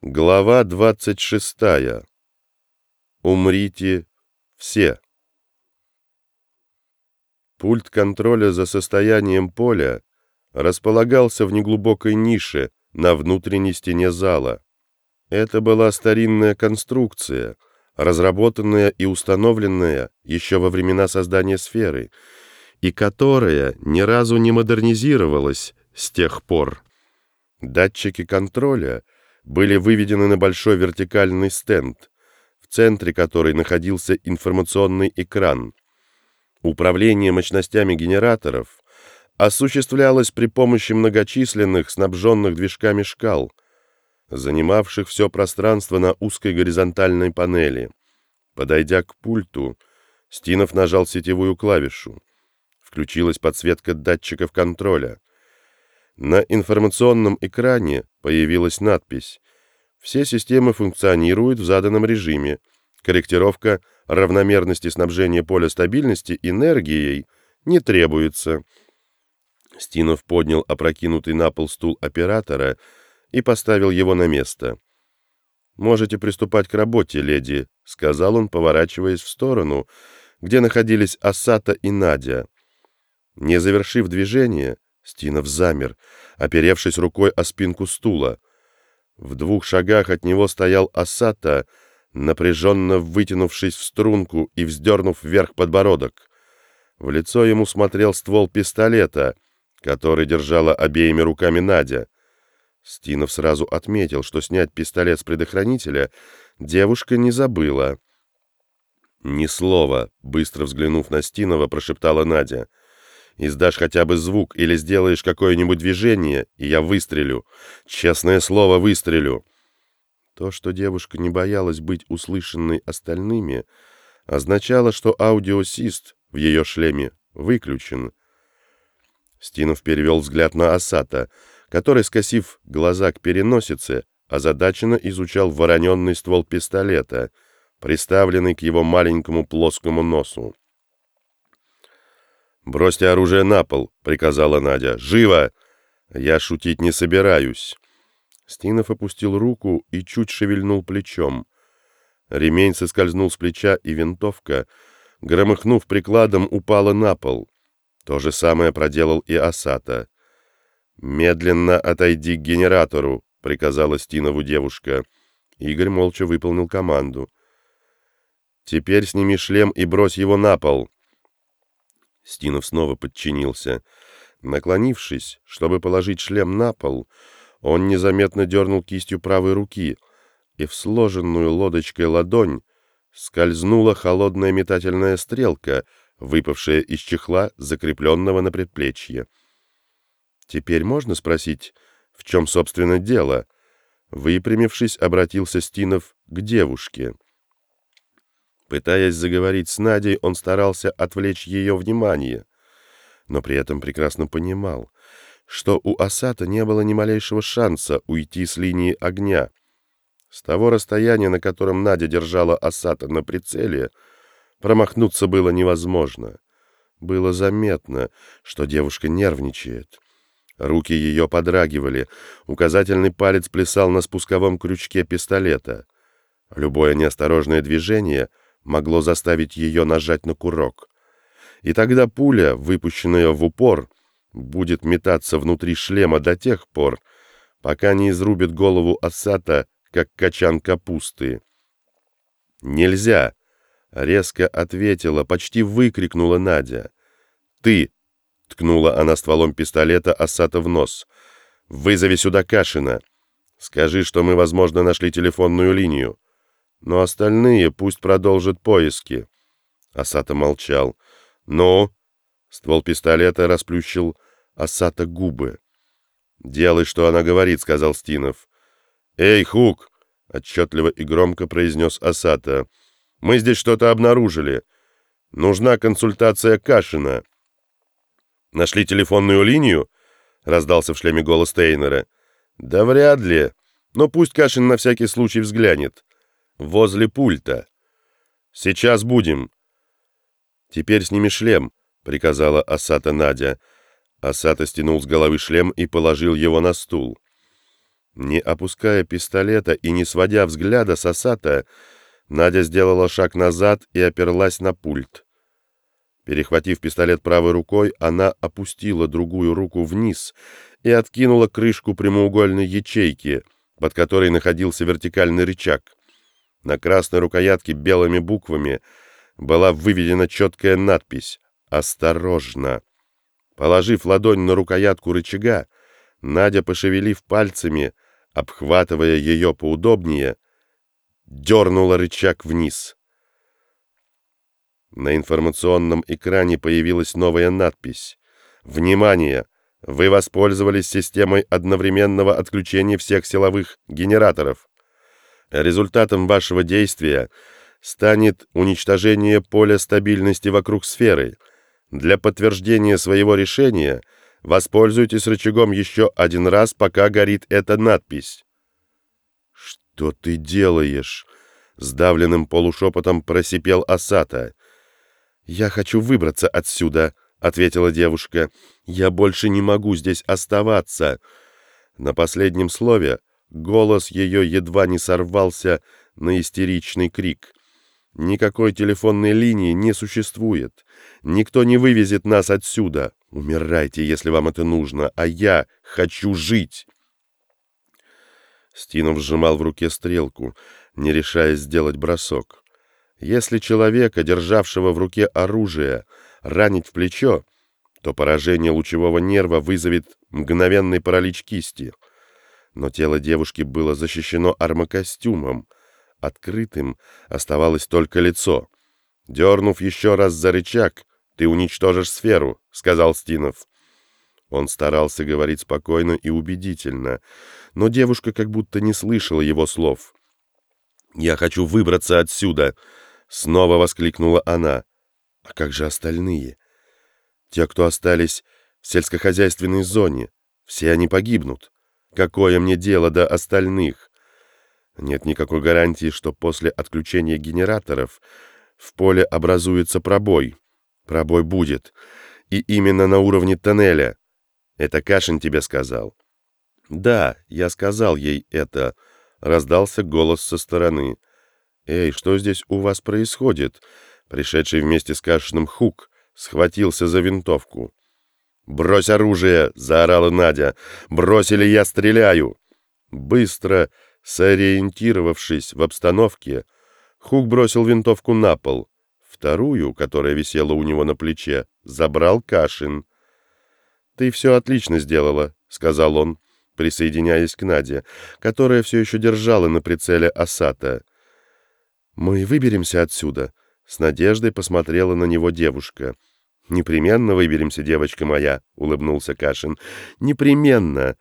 Глава 26. Умрите все. Пульт контроля за состоянием поля располагался в неглубокой нише на внутренней стене зала. Это была старинная конструкция, разработанная и установленная еще во времена создания сферы, и которая ни разу не модернизировалась с тех пор. Датчики контроля — были выведены на большой вертикальный стенд, в центре которой находился информационный экран. Управление мощностями генераторов осуществлялось при помощи многочисленных снабженных движками шкал, занимавших все пространство на узкой горизонтальной панели. Подойдя к пульту, Стинов нажал сетевую клавишу. Включилась подсветка датчиков контроля. На информационном экране появилась надпись «Все системы функционируют в заданном режиме. Корректировка равномерности снабжения поля стабильности энергией не требуется». Стинов поднял опрокинутый на пол стул оператора и поставил его на место. «Можете приступать к работе, леди», — сказал он, поворачиваясь в сторону, где находились Асата и Надя. Не завершив движение, Стинов замер, оперевшись рукой о спинку стула. В двух шагах от него стоял Асата, напряженно вытянувшись в струнку и вздернув вверх подбородок. В лицо ему смотрел ствол пистолета, который держала обеими руками Надя. Стинов сразу отметил, что снять пистолет с предохранителя девушка не забыла. «Ни слова», — быстро взглянув на Стинова, прошептала Надя — Издашь хотя бы звук или сделаешь какое-нибудь движение, и я выстрелю. Честное слово, выстрелю». То, что девушка не боялась быть услышанной остальными, означало, что аудиосист в ее шлеме выключен. Стинов перевел взгляд на Асата, который, скосив глаза к переносице, озадаченно изучал вороненный ствол пистолета, приставленный к его маленькому плоскому носу. «Бросьте оружие на пол», — приказала Надя. «Живо!» «Я шутить не собираюсь». Стинов опустил руку и чуть шевельнул плечом. Ремень соскользнул с плеча, и винтовка, громыхнув прикладом, упала на пол. То же самое проделал и Асата. «Медленно отойди к генератору», — приказала Стинову девушка. Игорь молча выполнил команду. «Теперь сними шлем и брось его на пол». Стинов снова подчинился. Наклонившись, чтобы положить шлем на пол, он незаметно дернул кистью правой руки, и в сложенную лодочкой ладонь скользнула холодная метательная стрелка, выпавшая из чехла, закрепленного на предплечье. «Теперь можно спросить, в чем, собственно, дело?» Выпрямившись, обратился Стинов к девушке — Пытаясь заговорить с Надей, он старался отвлечь ее внимание, но при этом прекрасно понимал, что у Асата не было ни малейшего шанса уйти с линии огня. С того расстояния, на котором Надя держала Асата на прицеле, промахнуться было невозможно. Было заметно, что девушка нервничает. Руки ее подрагивали, указательный палец плясал на спусковом крючке пистолета. Любое неосторожное движение — могло заставить ее нажать на курок. И тогда пуля, выпущенная в упор, будет метаться внутри шлема до тех пор, пока не изрубит голову Асата, как качан капусты. «Нельзя!» — резко ответила, почти выкрикнула Надя. «Ты!» — ткнула она стволом пистолета Асата в нос. «Вызови сюда Кашина. Скажи, что мы, возможно, нашли телефонную линию но остальные пусть продолжат поиски. Асата молчал. «Ну?» Ствол пистолета расплющил Асата губы. «Делай, что она говорит», — сказал Стинов. «Эй, Хук!» — отчетливо и громко произнес Асата. «Мы здесь что-то обнаружили. Нужна консультация Кашина». «Нашли телефонную линию?» — раздался в шлеме голос Тейнера. «Да вряд ли. Но пусть Кашин на всякий случай взглянет возле пульта. Сейчас будем. Теперь сними шлем, приказала Асата Надя. Асата стянул с головы шлем и положил его на стул. Не опуская пистолета и не сводя взгляда с Асата, Надя сделала шаг назад и оперлась на пульт. Перехватив пистолет правой рукой, она опустила другую руку вниз и откинула крышку прямоугольной ячейки, под которой находился вертикальный рычаг. На красной рукоятке белыми буквами была выведена четкая надпись «Осторожно». Положив ладонь на рукоятку рычага, Надя, пошевелив пальцами, обхватывая ее поудобнее, дернула рычаг вниз. На информационном экране появилась новая надпись. «Внимание! Вы воспользовались системой одновременного отключения всех силовых генераторов. Результатом вашего действия станет уничтожение поля стабильности вокруг сферы. Для подтверждения своего решения воспользуйтесь рычагом еще один раз, пока горит эта надпись». «Что ты делаешь?» — сдавленным полушепотом просипел Асата. «Я хочу выбраться отсюда», — ответила девушка. «Я больше не могу здесь оставаться». На последнем слове голос ее едва не сорвался на истеричный крик. «Никакой телефонной линии не существует. Никто не вывезет нас отсюда. Умирайте, если вам это нужно, а я хочу жить!» Стинов сжимал в руке стрелку, не решаясь сделать бросок. Если человека, державшего в руке оружие, ранить в плечо, то поражение лучевого нерва вызовет мгновенный паралич кисти. Но тело девушки было защищено армокостюмом. Открытым оставалось только лицо. «Дернув еще раз за рычаг, ты уничтожишь сферу», — сказал Стинов. Он старался говорить спокойно и убедительно, но девушка как будто не слышала его слов. «Я хочу выбраться отсюда!» — снова воскликнула она. «А как же остальные? Те, кто остались в сельскохозяйственной зоне, все они погибнут. Какое мне дело до остальных? Нет никакой гарантии, что после отключения генераторов в поле образуется пробой. Пробой будет. И именно на уровне тоннеля. Это Кашин тебе сказал?» «Да, я сказал ей это», — раздался голос со стороны. «Эй, что здесь у вас происходит?» Пришедший вместе с Кашиным Хук схватился за винтовку. «Брось оружие!» — заорала Надя. «Бросили, я стреляю!» Быстро, сориентировавшись в обстановке, Хук бросил винтовку на пол. Вторую, которая висела у него на плече, забрал Кашин. «Ты все отлично сделала», — сказал он, присоединяясь к Наде, которая все еще держала на прицеле Асата. «Мы выберемся отсюда», — с надеждой посмотрела на него девушка. «Непременно выберемся, девочка моя», — улыбнулся Кашин. «Непременно»,